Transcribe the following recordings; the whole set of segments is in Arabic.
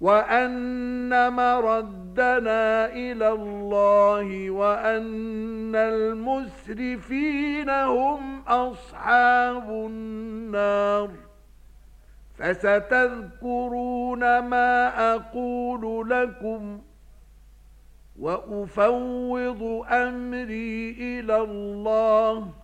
وَأَنَّ مَرَدَّنَا إِلَى اللَّهِ وَأَنَّ الْمُسْرِفِينَ هُمْ أَصْحَابُ النَّارِ فَسَتَذْكُرُونَ مَا أَقُولُ لَكُمْ وَأُفَوِّضُ أَمْرِي إِلَى اللَّهِ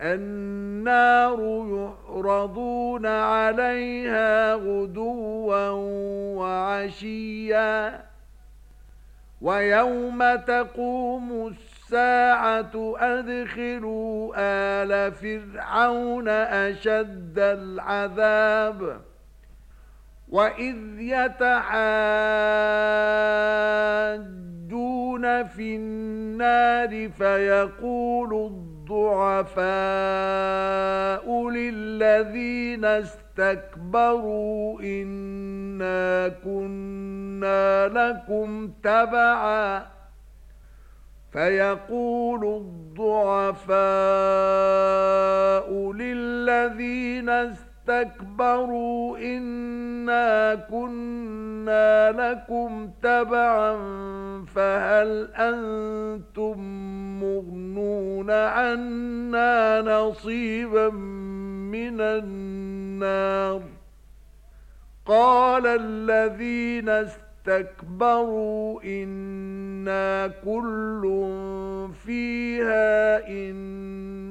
النار يعرضون عليها غدوا وعشيا ويوم تقوم الساعة أدخلوا آل فرعون أشد العذاب وإذ يتحاجون في النار فيقول الضوء الضعفاء للذين استكبروا إنا كنا لكم تبعا فيقول الضعفاء تَكْبَرُوا إنا كنا لكم تبعا فهل أنتم مغنون عنا نصيبا من النار قال الذين استكبروا إنا كل فيها إن